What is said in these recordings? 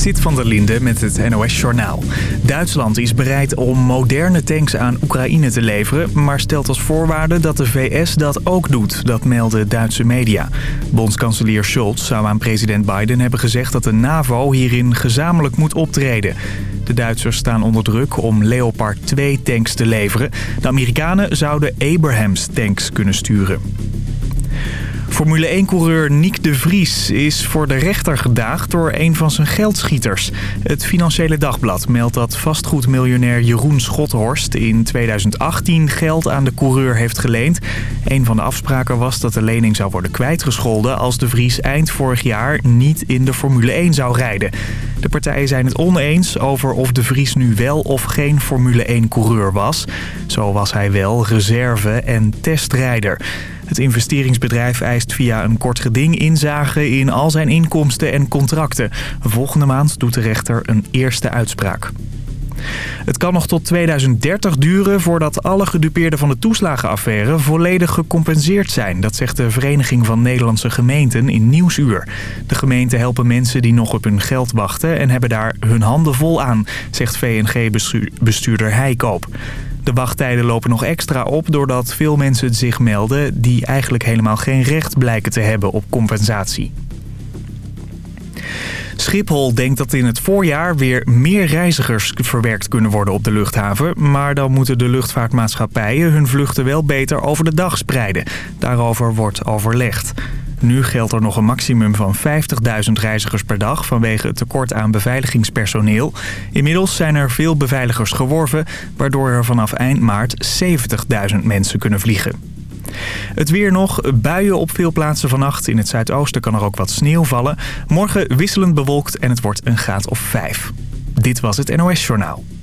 Zit van der Linde met het NOS-journaal. Duitsland is bereid om moderne tanks aan Oekraïne te leveren... maar stelt als voorwaarde dat de VS dat ook doet, dat melden Duitse media. Bondskanselier Scholz zou aan president Biden hebben gezegd... dat de NAVO hierin gezamenlijk moet optreden. De Duitsers staan onder druk om Leopard 2 tanks te leveren. De Amerikanen zouden Abrams tanks kunnen sturen. Formule 1-coureur Nick de Vries is voor de rechter gedaagd door een van zijn geldschieters. Het Financiële Dagblad meldt dat vastgoedmiljonair Jeroen Schothorst in 2018 geld aan de coureur heeft geleend. Een van de afspraken was dat de lening zou worden kwijtgescholden als de Vries eind vorig jaar niet in de Formule 1 zou rijden. De partijen zijn het oneens over of de Vries nu wel of geen Formule 1-coureur was. Zo was hij wel reserve en testrijder. Het investeringsbedrijf eist via een kort geding inzage in al zijn inkomsten en contracten. Volgende maand doet de rechter een eerste uitspraak. Het kan nog tot 2030 duren voordat alle gedupeerden van de toeslagenaffaire volledig gecompenseerd zijn. Dat zegt de Vereniging van Nederlandse Gemeenten in Nieuwsuur. De gemeenten helpen mensen die nog op hun geld wachten en hebben daar hun handen vol aan, zegt VNG-bestuurder Heikoop. De wachttijden lopen nog extra op doordat veel mensen zich melden... die eigenlijk helemaal geen recht blijken te hebben op compensatie. Schiphol denkt dat in het voorjaar weer meer reizigers verwerkt kunnen worden op de luchthaven. Maar dan moeten de luchtvaartmaatschappijen hun vluchten wel beter over de dag spreiden. Daarover wordt overlegd. Nu geldt er nog een maximum van 50.000 reizigers per dag vanwege het tekort aan beveiligingspersoneel. Inmiddels zijn er veel beveiligers geworven, waardoor er vanaf eind maart 70.000 mensen kunnen vliegen. Het weer nog, buien op veel plaatsen vannacht. In het zuidoosten kan er ook wat sneeuw vallen. Morgen wisselend bewolkt en het wordt een graad of 5. Dit was het NOS Journaal.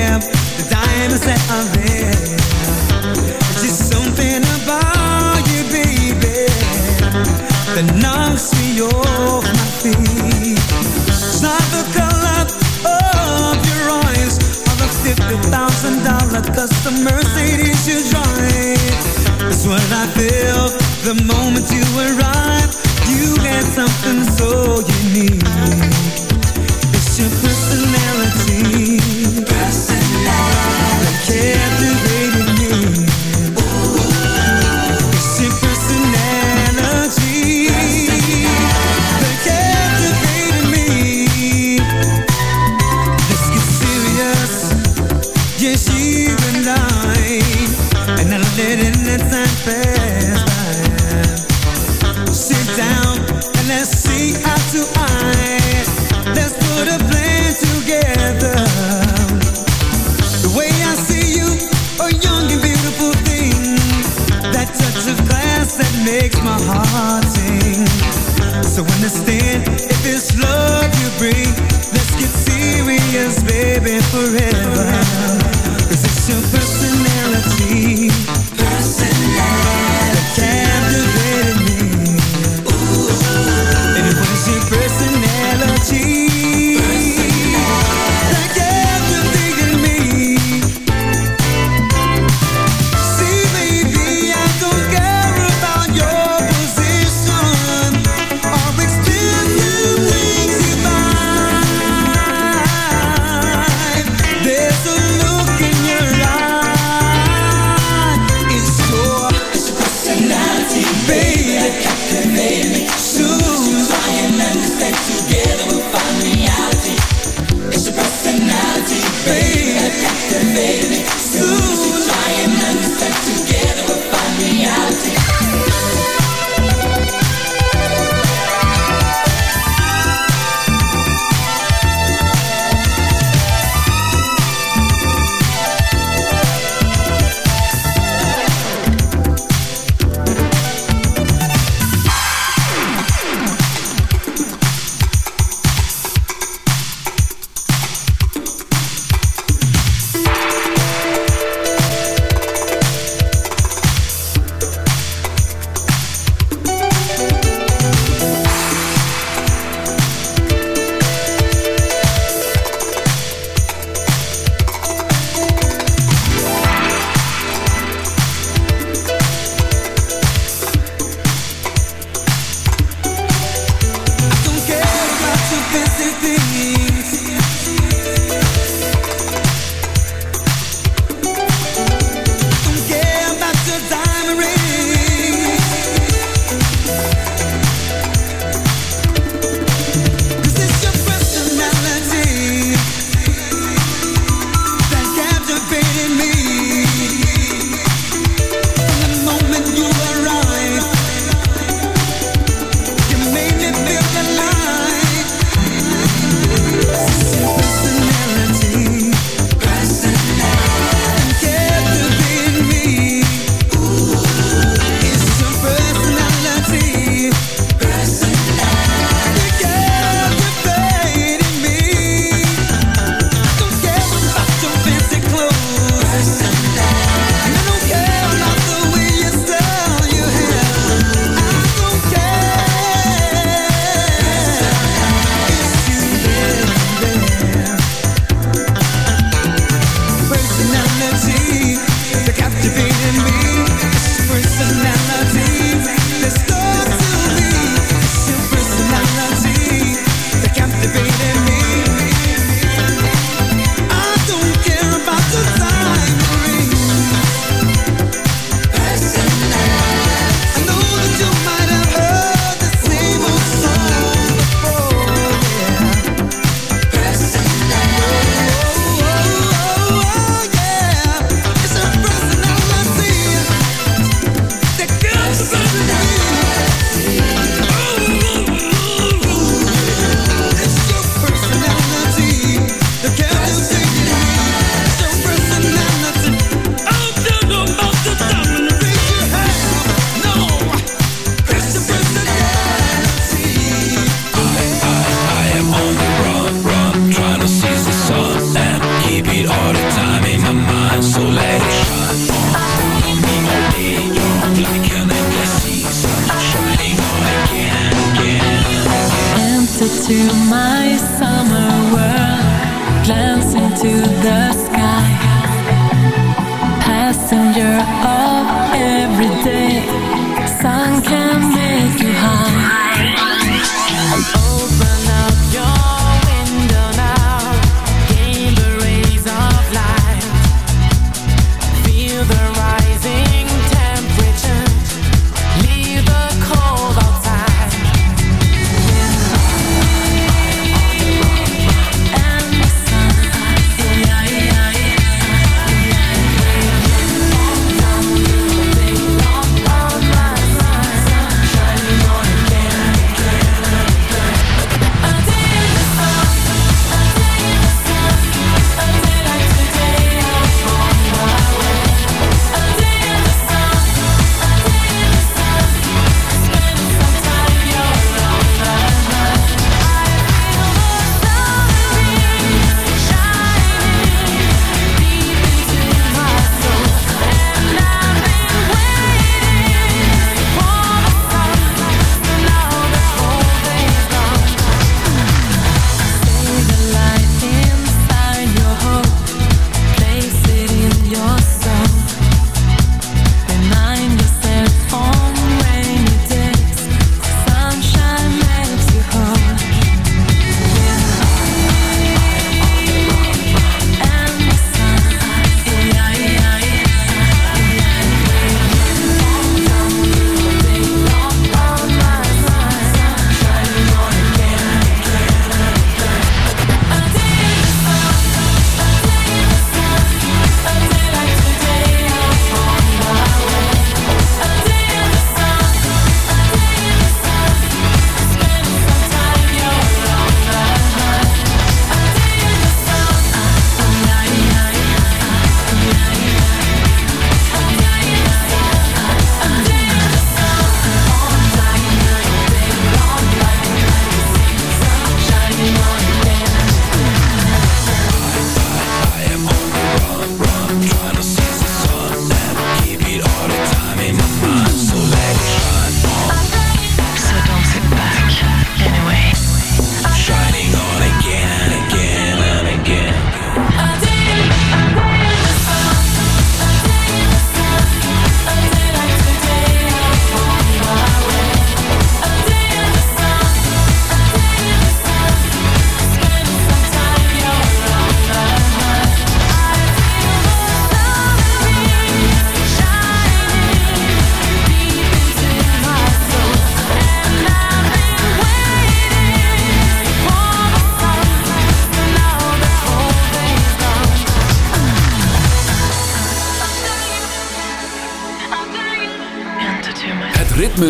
The diamonds that are there Just something about you, baby That knocks me off my feet. It's not the color of your eyes. Or the $50,000 custom Mercedes you drive. It's what I feel the moment you arrive. You had something so unique. It's your personality. Hey,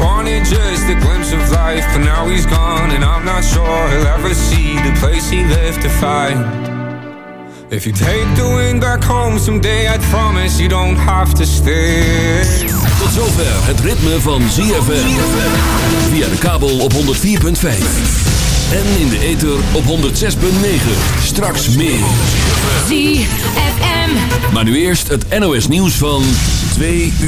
Wanted just a glimpse of life, but now he's gone, and I'm not sure he'll ever see the place he left to find. If you take the wind back home someday, I'd promise you don't have to stay. Tot zover het ritme van ZFM. Via de kabel op 104.5. En in de ether op 106.9. Straks meer. ZFM. Maar nu eerst het NOS nieuws van 2 uur.